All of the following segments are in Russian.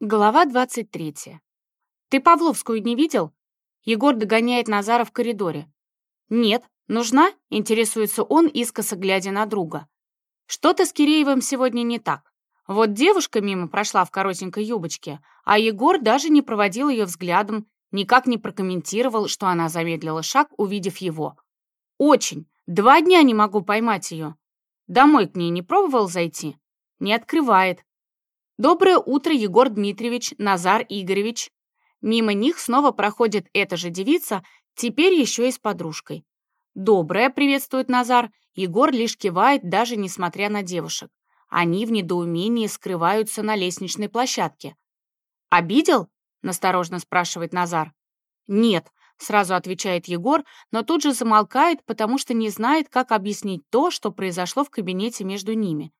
Глава 23. «Ты Павловскую не видел?» Егор догоняет Назара в коридоре. «Нет. Нужна?» — интересуется он, искоса глядя на друга. «Что-то с Киреевым сегодня не так. Вот девушка мимо прошла в коротенькой юбочке, а Егор даже не проводил ее взглядом, никак не прокомментировал, что она замедлила шаг, увидев его. Очень. Два дня не могу поймать ее. Домой к ней не пробовал зайти? Не открывает. «Доброе утро, Егор Дмитриевич, Назар Игоревич». Мимо них снова проходит эта же девица, теперь еще и с подружкой. «Доброе», — приветствует Назар. Егор лишь кивает, даже несмотря на девушек. Они в недоумении скрываются на лестничной площадке. «Обидел?» — насторожно спрашивает Назар. «Нет», — сразу отвечает Егор, но тут же замолкает, потому что не знает, как объяснить то, что произошло в кабинете между ними.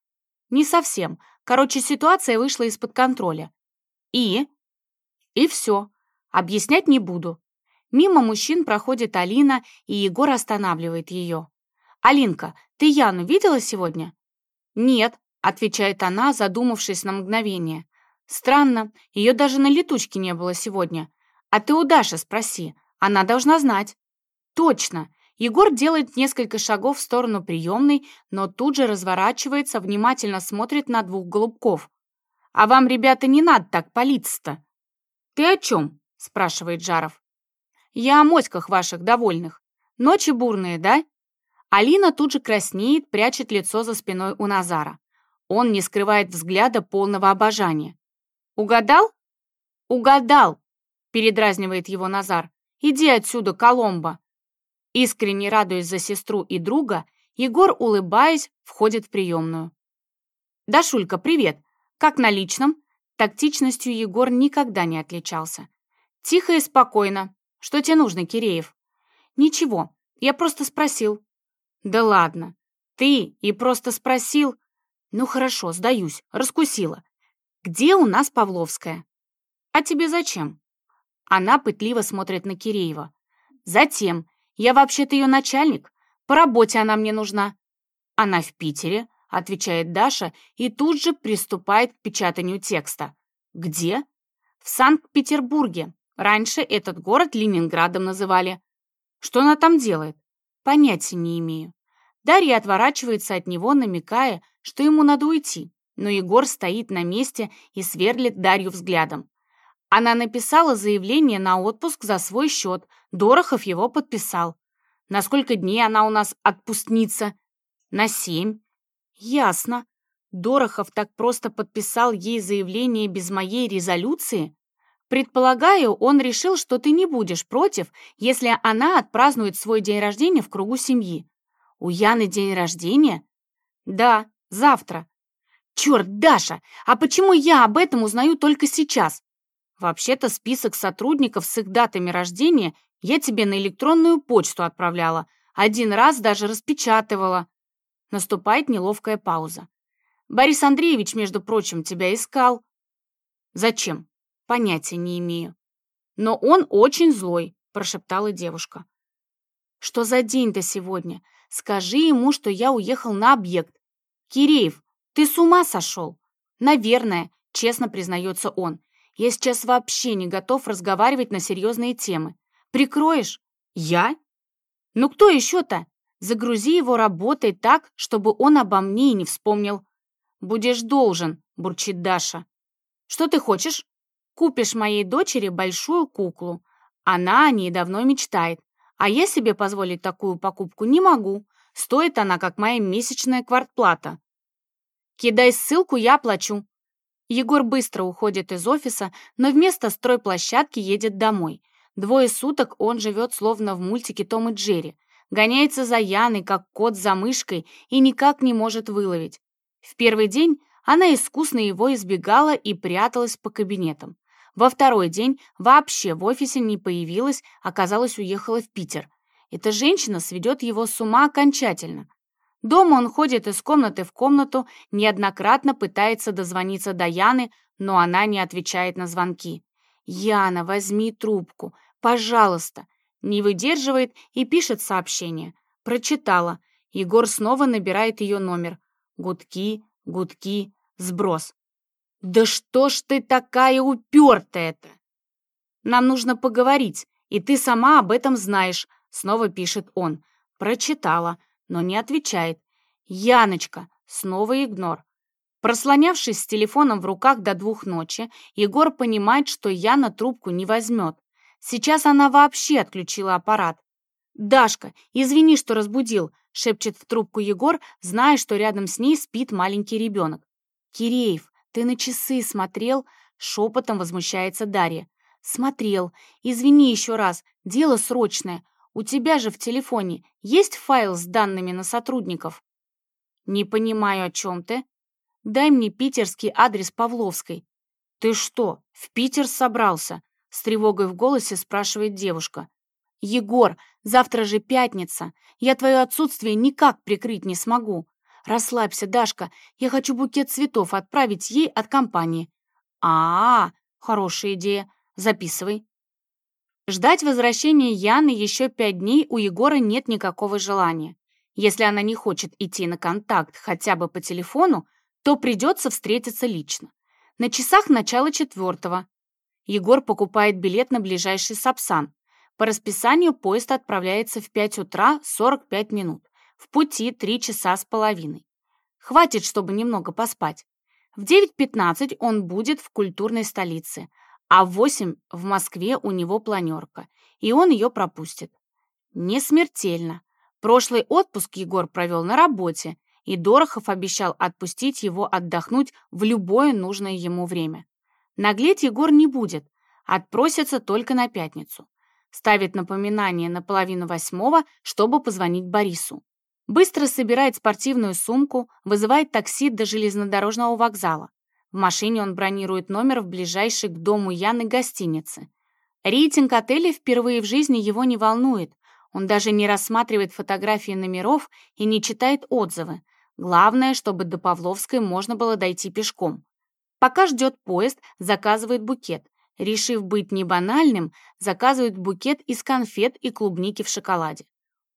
Не совсем. Короче, ситуация вышла из-под контроля. И? И все. Объяснять не буду. Мимо мужчин проходит Алина, и Егор останавливает ее. «Алинка, ты Яну видела сегодня?» «Нет», — отвечает она, задумавшись на мгновение. «Странно, ее даже на летучке не было сегодня. А ты у Даши спроси, она должна знать». «Точно, Егор делает несколько шагов в сторону приемной, но тут же разворачивается, внимательно смотрит на двух голубков. «А вам, ребята, не надо так палиться-то!» «Ты о чем?» — спрашивает Жаров. «Я о моськах ваших довольных. Ночи бурные, да?» Алина тут же краснеет, прячет лицо за спиной у Назара. Он не скрывает взгляда полного обожания. «Угадал?» «Угадал!» — передразнивает его Назар. «Иди отсюда, Коломбо!» Искренне радуясь за сестру и друга, Егор, улыбаясь, входит в приемную. «Дашулька, привет! Как на личном?» Тактичностью Егор никогда не отличался. «Тихо и спокойно. Что тебе нужно, Киреев?» «Ничего, я просто спросил». «Да ладно. Ты и просто спросил?» «Ну хорошо, сдаюсь, раскусила. Где у нас Павловская?» «А тебе зачем?» Она пытливо смотрит на Киреева. «Затем, я вообще-то ее начальник. По работе она мне нужна». «Она в Питере», — отвечает Даша и тут же приступает к печатанию текста. «Где?» «В Санкт-Петербурге. Раньше этот город Ленинградом называли». «Что она там делает?» «Понятия не имею». Дарья отворачивается от него, намекая, что ему надо уйти, но Егор стоит на месте и сверлит Дарью взглядом. Она написала заявление на отпуск за свой счет. Дорохов его подписал. На сколько дней она у нас отпускница? На семь. Ясно. Дорохов так просто подписал ей заявление без моей резолюции? Предполагаю, он решил, что ты не будешь против, если она отпразднует свой день рождения в кругу семьи. У Яны день рождения? Да, завтра. Черт, Даша, а почему я об этом узнаю только сейчас? Вообще-то список сотрудников с их датами рождения я тебе на электронную почту отправляла. Один раз даже распечатывала. Наступает неловкая пауза. Борис Андреевич, между прочим, тебя искал. Зачем? Понятия не имею. Но он очень злой, прошептала девушка. Что за день-то сегодня? Скажи ему, что я уехал на объект. Киреев, ты с ума сошел? Наверное, честно признается он. Я сейчас вообще не готов разговаривать на серьезные темы. Прикроешь? Я? Ну кто еще-то? Загрузи его работой так, чтобы он обо мне и не вспомнил. Будешь должен, бурчит Даша. Что ты хочешь? Купишь моей дочери большую куклу. Она о ней давно мечтает. А я себе позволить такую покупку не могу. Стоит она, как моя месячная квартплата. Кидай ссылку, я оплачу. Егор быстро уходит из офиса, но вместо стройплощадки едет домой. Двое суток он живет словно в мультике Том и Джерри. Гоняется за Яной, как кот за мышкой, и никак не может выловить. В первый день она искусно его избегала и пряталась по кабинетам. Во второй день вообще в офисе не появилась, оказалось, уехала в Питер. Эта женщина сведет его с ума окончательно. Дома он ходит из комнаты в комнату, неоднократно пытается дозвониться до Яны, но она не отвечает на звонки. «Яна, возьми трубку, пожалуйста!» Не выдерживает и пишет сообщение. Прочитала. Егор снова набирает ее номер. Гудки, гудки, сброс. «Да что ж ты такая упертая-то?» «Нам нужно поговорить, и ты сама об этом знаешь», — снова пишет он. Прочитала, но не отвечает. «Яночка!» — снова игнор. Прослонявшись с телефоном в руках до двух ночи, Егор понимает, что Яна трубку не возьмет. Сейчас она вообще отключила аппарат. «Дашка, извини, что разбудил», — шепчет в трубку Егор, зная, что рядом с ней спит маленький ребенок. «Киреев, ты на часы смотрел?» — шепотом возмущается Дарья. «Смотрел. Извини еще раз. Дело срочное. У тебя же в телефоне есть файл с данными на сотрудников?» «Не понимаю, о чем ты?» «Дай мне питерский адрес Павловской». «Ты что, в Питер собрался?» С тревогой в голосе спрашивает девушка. «Егор, завтра же пятница. Я твое отсутствие никак прикрыть не смогу. Расслабься, Дашка, я хочу букет цветов отправить ей от компании». А, -а, -а хорошая идея. Записывай. Ждать возвращения Яны еще пять дней у Егора нет никакого желания. Если она не хочет идти на контакт хотя бы по телефону, то придется встретиться лично. На часах начало четвертого. Егор покупает билет на ближайший Сапсан. По расписанию поезд отправляется в 5 утра 45 минут. В пути 3 часа с половиной. Хватит, чтобы немного поспать. В 9.15 он будет в культурной столице, а в 8 в Москве у него планерка, и он ее пропустит. Не смертельно. Прошлый отпуск Егор провел на работе, и Дорохов обещал отпустить его отдохнуть в любое нужное ему время. Наглеть Егор не будет, отпросится только на пятницу. Ставит напоминание на половину восьмого, чтобы позвонить Борису. Быстро собирает спортивную сумку, вызывает такси до железнодорожного вокзала. В машине он бронирует номер в ближайшей к дому Яны гостинице. Рейтинг отеля впервые в жизни его не волнует. Он даже не рассматривает фотографии номеров и не читает отзывы. Главное, чтобы до Павловской можно было дойти пешком. Пока ждет поезд, заказывает букет. Решив быть не банальным, заказывает букет из конфет и клубники в шоколаде.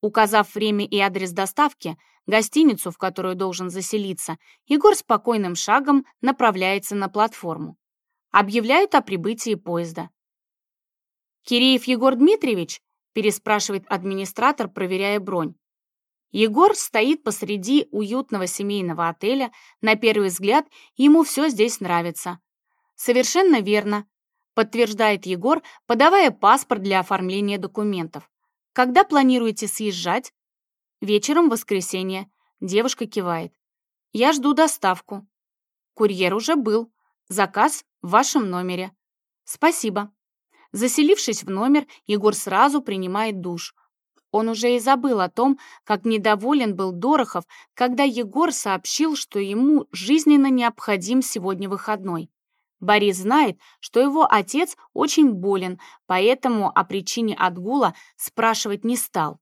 Указав время и адрес доставки, гостиницу, в которую должен заселиться, Егор спокойным шагом направляется на платформу. Объявляют о прибытии поезда. «Киреев Егор Дмитриевич?» переспрашивает администратор, проверяя бронь. Егор стоит посреди уютного семейного отеля. На первый взгляд ему все здесь нравится. Совершенно верно, подтверждает Егор, подавая паспорт для оформления документов. Когда планируете съезжать? Вечером в воскресенье. Девушка кивает. Я жду доставку. Курьер уже был. Заказ в вашем номере. Спасибо. Заселившись в номер, Егор сразу принимает душ. Он уже и забыл о том, как недоволен был Дорохов, когда Егор сообщил, что ему жизненно необходим сегодня выходной. Борис знает, что его отец очень болен, поэтому о причине отгула спрашивать не стал.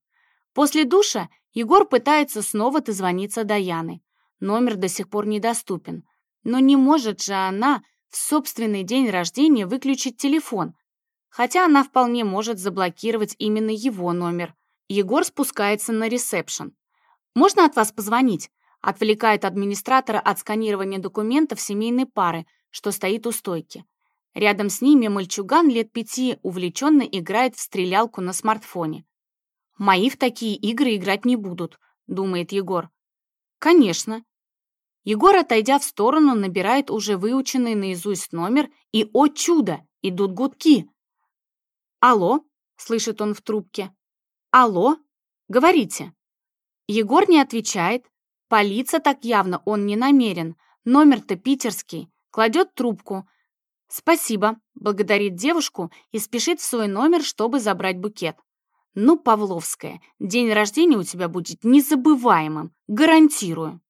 После душа Егор пытается снова дозвониться до Яны. Номер до сих пор недоступен. Но не может же она в собственный день рождения выключить телефон, хотя она вполне может заблокировать именно его номер. Егор спускается на ресепшн. «Можно от вас позвонить?» Отвлекает администратора от сканирования документов семейной пары, что стоит у стойки. Рядом с ними мальчуган лет пяти увлеченно играет в стрелялку на смартфоне. «Мои в такие игры играть не будут», — думает Егор. «Конечно». Егор, отойдя в сторону, набирает уже выученный наизусть номер, и, о чудо, идут гудки. «Алло?» — слышит он в трубке. «Алло? Говорите». Егор не отвечает. Полиция так явно он не намерен. Номер-то питерский. Кладет трубку. «Спасибо», — благодарит девушку и спешит в свой номер, чтобы забрать букет. «Ну, Павловская, день рождения у тебя будет незабываемым, гарантирую».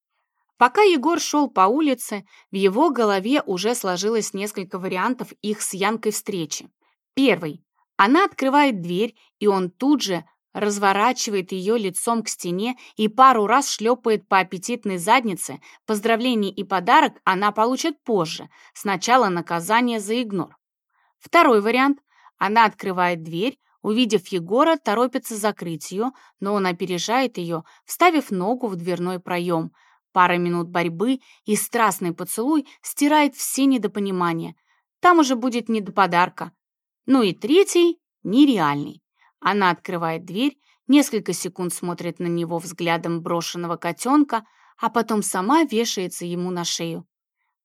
Пока Егор шел по улице, в его голове уже сложилось несколько вариантов их с Янкой встречи. Первый. Она открывает дверь, и он тут же разворачивает ее лицом к стене и пару раз шлепает по аппетитной заднице. Поздравление и подарок она получит позже, сначала наказание за игнор. Второй вариант. Она открывает дверь, увидев Егора, торопится закрыть ее, но он опережает ее, вставив ногу в дверной проем. Пара минут борьбы и страстный поцелуй стирает все недопонимания. Там уже будет не до подарка. Ну и третий — нереальный. Она открывает дверь, несколько секунд смотрит на него взглядом брошенного котенка, а потом сама вешается ему на шею.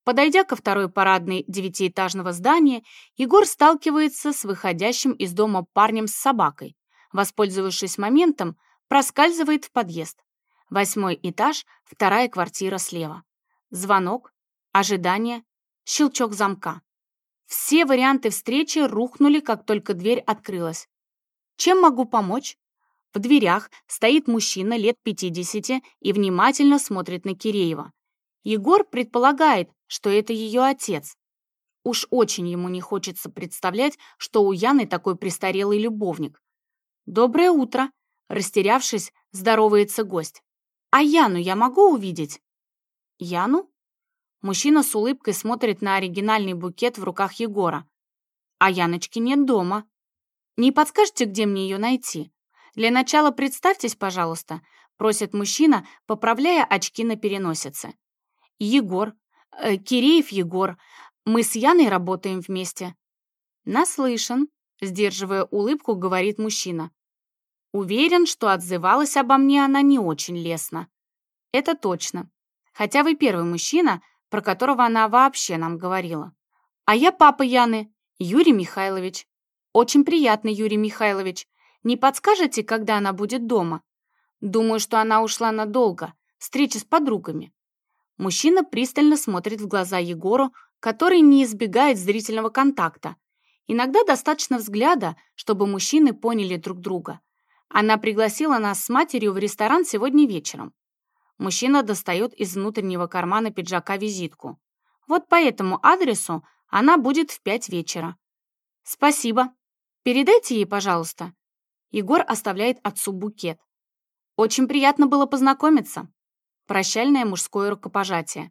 Подойдя ко второй парадной девятиэтажного здания, Егор сталкивается с выходящим из дома парнем с собакой. Воспользовавшись моментом, проскальзывает в подъезд. Восьмой этаж, вторая квартира слева. Звонок, ожидание, щелчок замка. Все варианты встречи рухнули, как только дверь открылась. Чем могу помочь? В дверях стоит мужчина лет 50 и внимательно смотрит на Киреева. Егор предполагает, что это ее отец. Уж очень ему не хочется представлять, что у Яны такой престарелый любовник. «Доброе утро!» Растерявшись, здоровается гость. «А Яну я могу увидеть?» «Яну?» Мужчина с улыбкой смотрит на оригинальный букет в руках Егора. «А Яночки нет дома. Не подскажете, где мне ее найти? Для начала представьтесь, пожалуйста», просит мужчина, поправляя очки на переносице. «Егор. Э, Киреев Егор. Мы с Яной работаем вместе». «Наслышан», сдерживая улыбку, говорит мужчина. Уверен, что отзывалась обо мне она не очень лестно. Это точно. Хотя вы первый мужчина, про которого она вообще нам говорила. А я папа Яны, Юрий Михайлович. Очень приятно, Юрий Михайлович. Не подскажете, когда она будет дома? Думаю, что она ушла надолго. Встреча с подругами. Мужчина пристально смотрит в глаза Егору, который не избегает зрительного контакта. Иногда достаточно взгляда, чтобы мужчины поняли друг друга. Она пригласила нас с матерью в ресторан сегодня вечером. Мужчина достает из внутреннего кармана пиджака визитку. Вот по этому адресу она будет в пять вечера. Спасибо. Передайте ей, пожалуйста. Егор оставляет отцу букет. Очень приятно было познакомиться. Прощальное мужское рукопожатие.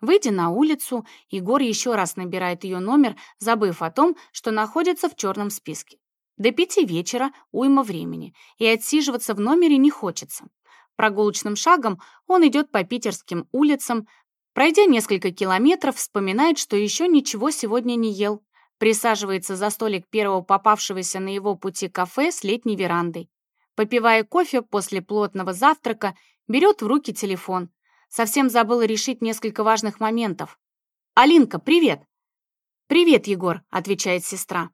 Выйдя на улицу, Егор еще раз набирает ее номер, забыв о том, что находится в черном списке. До пяти вечера уйма времени, и отсиживаться в номере не хочется. Прогулочным шагом он идет по питерским улицам, пройдя несколько километров, вспоминает, что еще ничего сегодня не ел. Присаживается за столик первого попавшегося на его пути кафе с летней верандой. Попивая кофе после плотного завтрака, берет в руки телефон. Совсем забыл решить несколько важных моментов. «Алинка, привет!» «Привет, Егор», — отвечает сестра.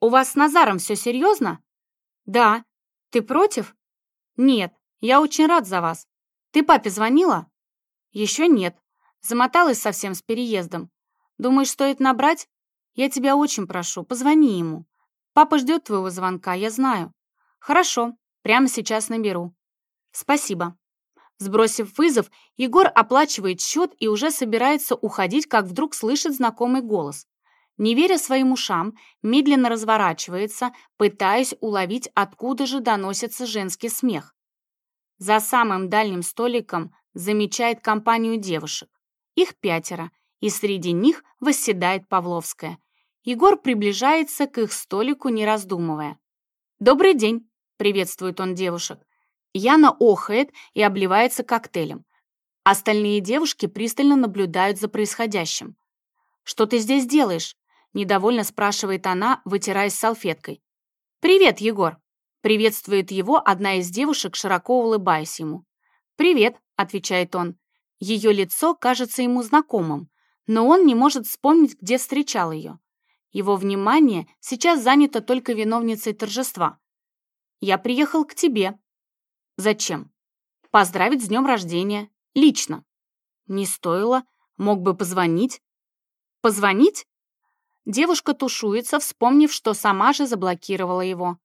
«У вас с Назаром все серьезно?» «Да. Ты против?» «Нет. Я очень рад за вас. Ты папе звонила?» «Еще нет. Замоталась совсем с переездом. Думаешь, стоит набрать? Я тебя очень прошу, позвони ему. Папа ждет твоего звонка, я знаю». «Хорошо. Прямо сейчас наберу». «Спасибо». Сбросив вызов, Егор оплачивает счет и уже собирается уходить, как вдруг слышит знакомый голос. Не веря своим ушам, медленно разворачивается, пытаясь уловить, откуда же доносится женский смех. За самым дальним столиком замечает компанию девушек. Их пятеро, и среди них восседает Павловская. Егор приближается к их столику, не раздумывая. «Добрый день!» — приветствует он девушек. Яна охает и обливается коктейлем. Остальные девушки пристально наблюдают за происходящим. «Что ты здесь делаешь?» Недовольно спрашивает она, вытираясь салфеткой. «Привет, Егор!» Приветствует его одна из девушек, широко улыбаясь ему. «Привет», — отвечает он. Ее лицо кажется ему знакомым, но он не может вспомнить, где встречал ее. Его внимание сейчас занято только виновницей торжества. «Я приехал к тебе». «Зачем?» «Поздравить с днем рождения. Лично». «Не стоило. Мог бы позвонить». «Позвонить?» Девушка тушуется, вспомнив, что сама же заблокировала его.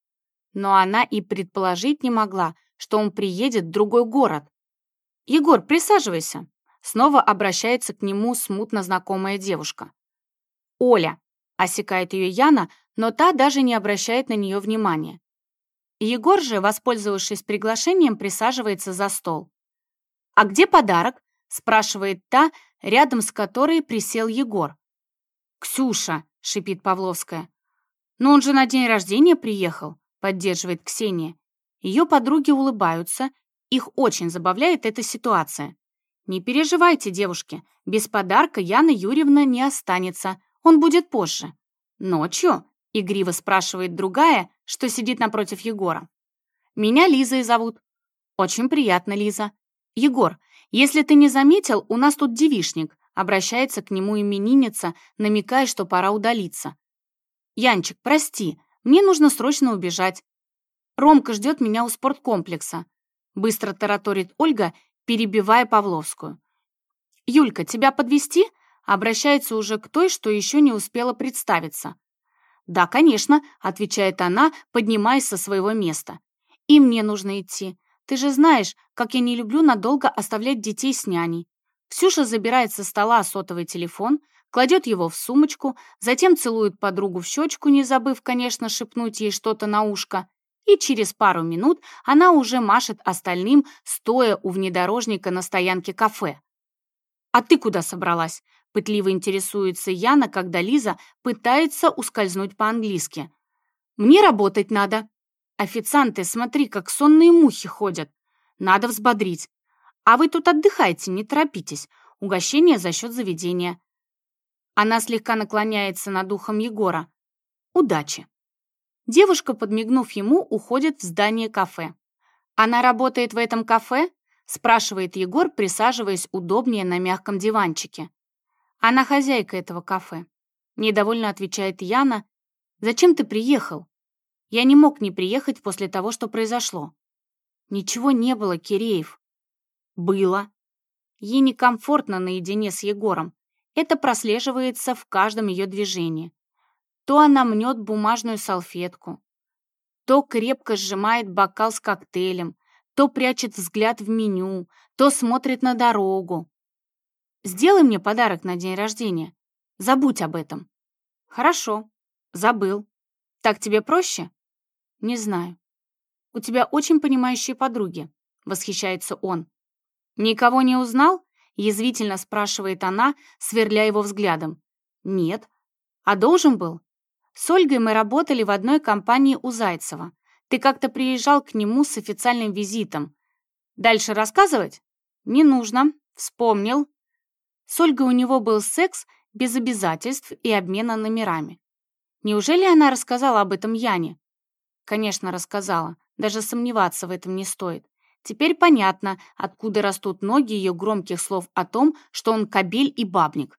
Но она и предположить не могла, что он приедет в другой город. «Егор, присаживайся!» Снова обращается к нему смутно знакомая девушка. «Оля!» — осекает ее Яна, но та даже не обращает на нее внимания. Егор же, воспользовавшись приглашением, присаживается за стол. «А где подарок?» — спрашивает та, рядом с которой присел Егор. «Ксюша!» — шипит Павловская. «Но он же на день рождения приехал», — поддерживает Ксения. Ее подруги улыбаются, их очень забавляет эта ситуация. Не переживайте, девушки, без подарка Яна Юрьевна не останется, он будет позже. Ночью? Игриво спрашивает другая, что сидит напротив Егора. Меня Лизой зовут. Очень приятно, Лиза. Егор, если ты не заметил, у нас тут девишник. Обращается к нему именинница, намекая, что пора удалиться. Янчик, прости, мне нужно срочно убежать. Ромка ждет меня у спорткомплекса. Быстро тараторит Ольга, перебивая Павловскую. «Юлька, тебя подвести? Обращается уже к той, что еще не успела представиться. «Да, конечно», — отвечает она, поднимаясь со своего места. «И мне нужно идти. Ты же знаешь, как я не люблю надолго оставлять детей с няней». Ксюша забирает со стола сотовый телефон, кладет его в сумочку, затем целует подругу в щечку, не забыв, конечно, шепнуть ей что-то на ушко, и через пару минут она уже машет остальным, стоя у внедорожника на стоянке кафе. «А ты куда собралась?» — пытливо интересуется Яна, когда Лиза пытается ускользнуть по-английски. «Мне работать надо. Официанты, смотри, как сонные мухи ходят. Надо взбодрить. А вы тут отдыхайте, не торопитесь. Угощение за счет заведения». Она слегка наклоняется над ухом Егора. «Удачи». Девушка, подмигнув ему, уходит в здание кафе. «Она работает в этом кафе?» спрашивает Егор, присаживаясь удобнее на мягком диванчике. Она хозяйка этого кафе. Недовольно отвечает Яна. «Зачем ты приехал?» Я не мог не приехать после того, что произошло. Ничего не было, Киреев. Было. Ей некомфортно наедине с Егором. Это прослеживается в каждом ее движении. То она мнет бумажную салфетку, то крепко сжимает бокал с коктейлем, то прячет взгляд в меню, то смотрит на дорогу. Сделай мне подарок на день рождения. Забудь об этом. Хорошо. Забыл. Так тебе проще? Не знаю. У тебя очень понимающие подруги, восхищается он. Никого не узнал? Язвительно спрашивает она, сверля его взглядом. Нет. А должен был? С Ольгой мы работали в одной компании у Зайцева. Ты как-то приезжал к нему с официальным визитом. Дальше рассказывать? Не нужно. Вспомнил. С Ольгой у него был секс без обязательств и обмена номерами. Неужели она рассказала об этом Яне? Конечно, рассказала. Даже сомневаться в этом не стоит. Теперь понятно, откуда растут ноги ее громких слов о том, что он кобель и бабник.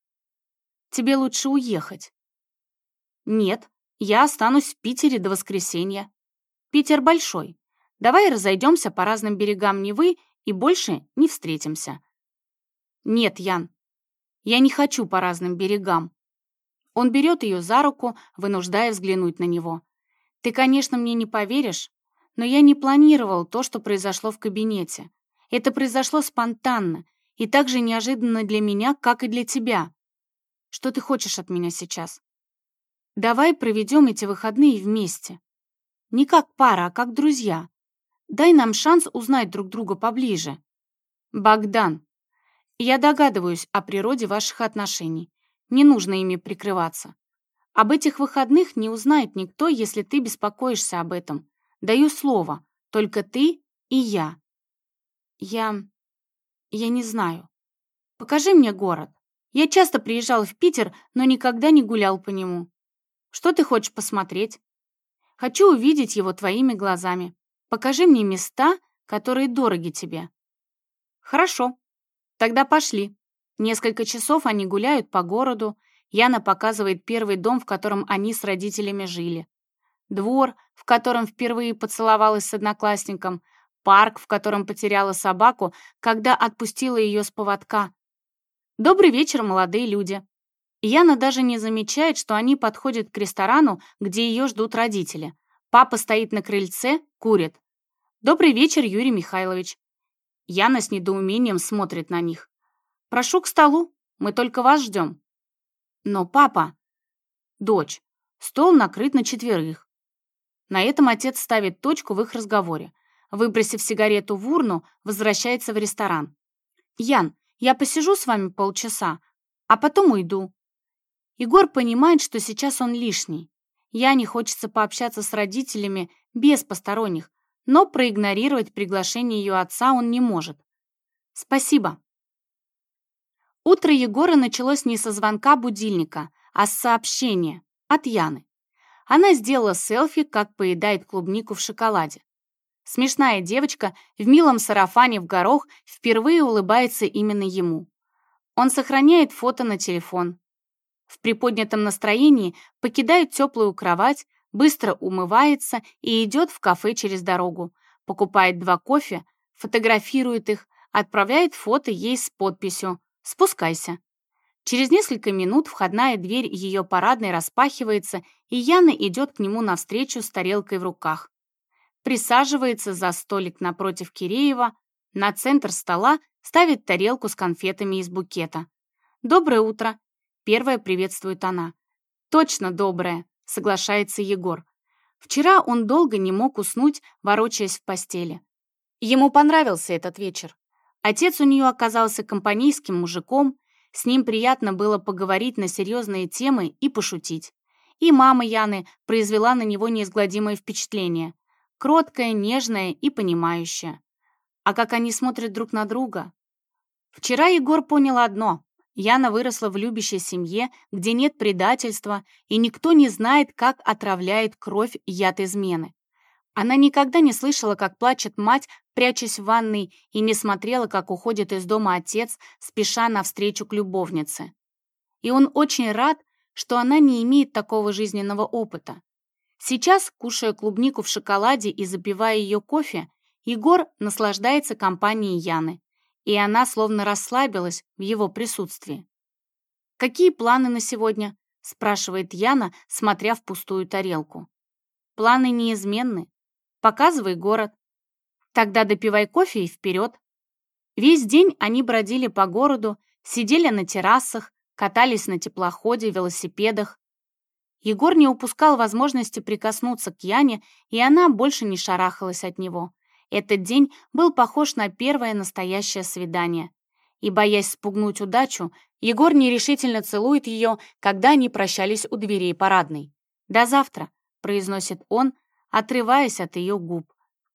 Тебе лучше уехать. Нет, я останусь в Питере до воскресенья. Питер большой. Давай разойдемся по разным берегам Невы и больше не встретимся. Нет, Ян, я не хочу по разным берегам. Он берет ее за руку, вынуждая взглянуть на него. Ты, конечно, мне не поверишь, но я не планировал то, что произошло в кабинете. Это произошло спонтанно и так же неожиданно для меня, как и для тебя. Что ты хочешь от меня сейчас? Давай проведем эти выходные вместе. Не как пара, а как друзья. Дай нам шанс узнать друг друга поближе. Богдан, я догадываюсь о природе ваших отношений. Не нужно ими прикрываться. Об этих выходных не узнает никто, если ты беспокоишься об этом. Даю слово. Только ты и я. Я... я не знаю. Покажи мне город. Я часто приезжал в Питер, но никогда не гулял по нему. Что ты хочешь посмотреть? Хочу увидеть его твоими глазами. Покажи мне места, которые дороги тебе. Хорошо. Тогда пошли. Несколько часов они гуляют по городу. Яна показывает первый дом, в котором они с родителями жили. Двор, в котором впервые поцеловалась с одноклассником. Парк, в котором потеряла собаку, когда отпустила ее с поводка. Добрый вечер, молодые люди. Яна даже не замечает, что они подходят к ресторану, где ее ждут родители. Папа стоит на крыльце, курит. «Добрый вечер, Юрий Михайлович. Яна с недоумением смотрит на них. «Прошу к столу, мы только вас ждем». «Но папа...» «Дочь, стол накрыт на четверых». На этом отец ставит точку в их разговоре. Выбросив сигарету в урну, возвращается в ресторан. «Ян, я посижу с вами полчаса, а потом уйду». Егор понимает, что сейчас он лишний. Яне хочется пообщаться с родителями без посторонних, но проигнорировать приглашение ее отца он не может. «Спасибо». Утро Егора началось не со звонка будильника, а с сообщения от Яны. Она сделала селфи, как поедает клубнику в шоколаде. Смешная девочка в милом сарафане в горох впервые улыбается именно ему. Он сохраняет фото на телефон. В приподнятом настроении покидает теплую кровать, быстро умывается и идет в кафе через дорогу, покупает два кофе, фотографирует их, отправляет фото ей с подписью Спускайся». Через несколько минут входная дверь ее парадной распахивается, и Яна идет к нему навстречу с тарелкой в руках. Присаживается за столик напротив Киреева, на центр стола ставит тарелку с конфетами из букета. «Доброе утро!» — первая приветствует она. «Точно доброе!» — соглашается Егор. Вчера он долго не мог уснуть, ворочаясь в постели. Ему понравился этот вечер. Отец у нее оказался компанейским мужиком, с ним приятно было поговорить на серьезные темы и пошутить. И мама Яны произвела на него неизгладимое впечатление. Кроткая, нежная и понимающая. А как они смотрят друг на друга? Вчера Егор понял одно. Яна выросла в любящей семье, где нет предательства, и никто не знает, как отравляет кровь яд измены. Она никогда не слышала, как плачет мать, прячась в ванной, и не смотрела, как уходит из дома отец, спеша навстречу к любовнице. И он очень рад, что она не имеет такого жизненного опыта. Сейчас, кушая клубнику в шоколаде и запивая ее кофе, Егор наслаждается компанией Яны, и она словно расслабилась в его присутствии. «Какие планы на сегодня?» — спрашивает Яна, смотря в пустую тарелку. «Планы неизменны. Показывай город. Тогда допивай кофе и вперед. Весь день они бродили по городу, сидели на террасах, катались на теплоходе, велосипедах. Егор не упускал возможности прикоснуться к Яне, и она больше не шарахалась от него. Этот день был похож на первое настоящее свидание. И, боясь спугнуть удачу, Егор нерешительно целует ее, когда они прощались у дверей парадной. «До завтра», — произносит он, отрываясь от ее губ.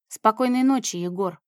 «Спокойной ночи, Егор».